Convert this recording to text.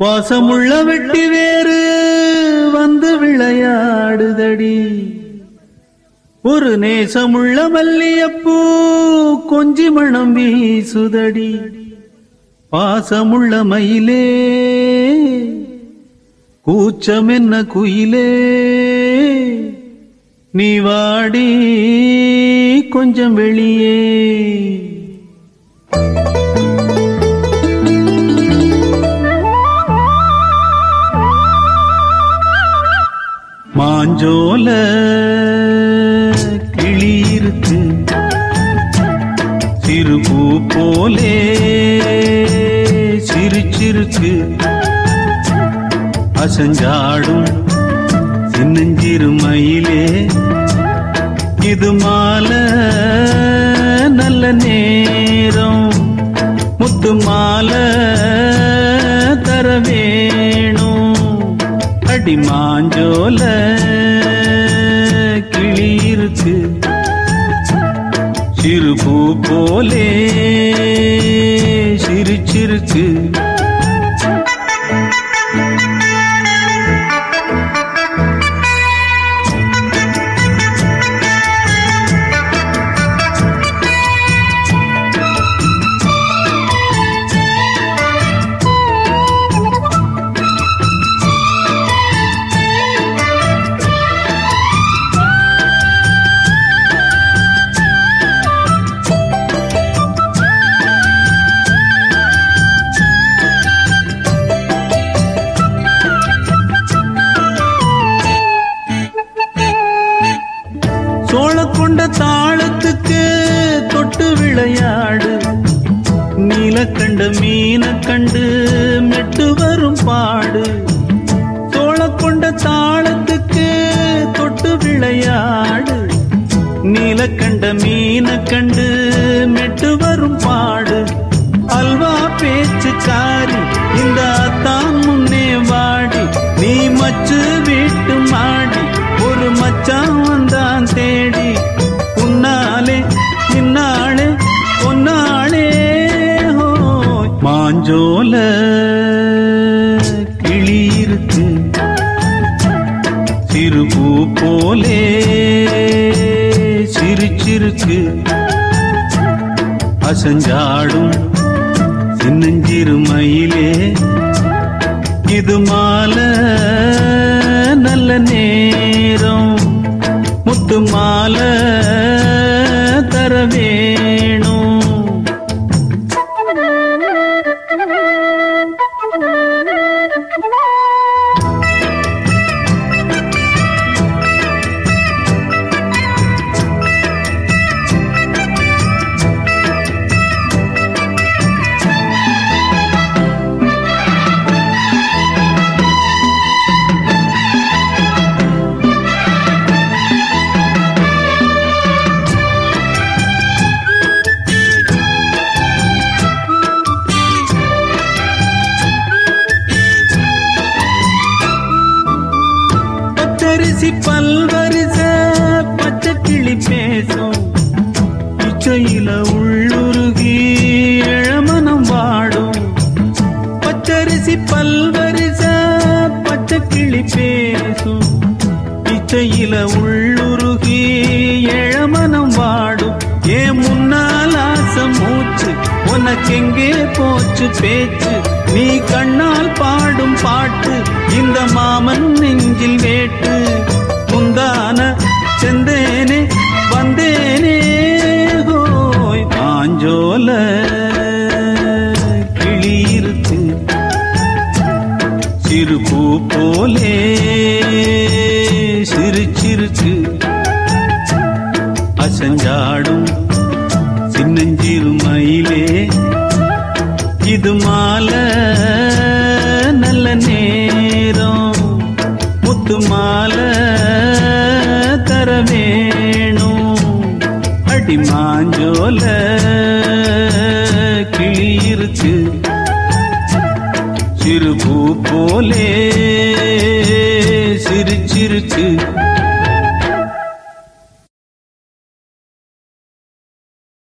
வாசமுள்ள வெட்டி வேறு வந்து விளையாடுதடி. ஒரு நேசமுள்ள மல்லியப்பூ கொஞ்சி மணம் வீசுதடி. பாசமுள்ள மயிலே கூச்சம் என்ன குயிலே. நீ வாடி கொஞ்சம் வெளியே. மாஞ்சோல கிளி இருக்கு சிறு பூ போலே சிரிச்சிருக்கு. அசஞ்சாடும் சின்னஞ்சிறு மயிலே. இது மால நல்ல நேரம். முத்து மால தர வேணும். அடி மாஞ்சோலை கிளி இருக்கு சிறு பூ போலே கொண்ட தாளத்துக்கு தொட்டு விளையாடு. நீலக்கண்ட மீன கண்டு மெட்டு வரும் பாடு. சோழ கொண்ட தாளத்துக்கு தொட்டு விளையாடு. நீலக்கண்ட மீன கண்டு மெட்டு வரும் பாடு. அல்வா பேச்சுக்காரி இந்த தான் முன்னே வாடி. நீ மச்சு வீட்டு மாடி ஒரு மச்சான் வந்தான் தேடி. ஜோல கிளி இருக்கு சிறு பூ போலே சிரிச்சிருக்கு. அசஞ்சாடும் சின்னஞ்சிறு மயிலே. இது மால நல்ல நேரம். முத்து மாலை தர வேணும். பச்சரிசி பல்வரிச பச்சை கிளி பேசும். இச்சையில உள்ளுருகி இளமனம் வாடும். பச்சரிசி பல்வரிச பச்சை கிளி பேசும். இச்சையில உள்ளுருகி இளமனம் வாடும். ஏ முன் உனக்கெங்கே போச்சு பேச்சு. நீ கண்ணால் பாடும் பாட்டு இந்த மாமன் நெஞ்சில் வேட்டு. முந்தான செந்தேனே வந்தேனே. இது மாலை நல்ல நேரம். முத்து மாலை தர வேணும். அடி மாஞ்சோல கிளி சிறு பூ போலே சிரிச்சிருக்கு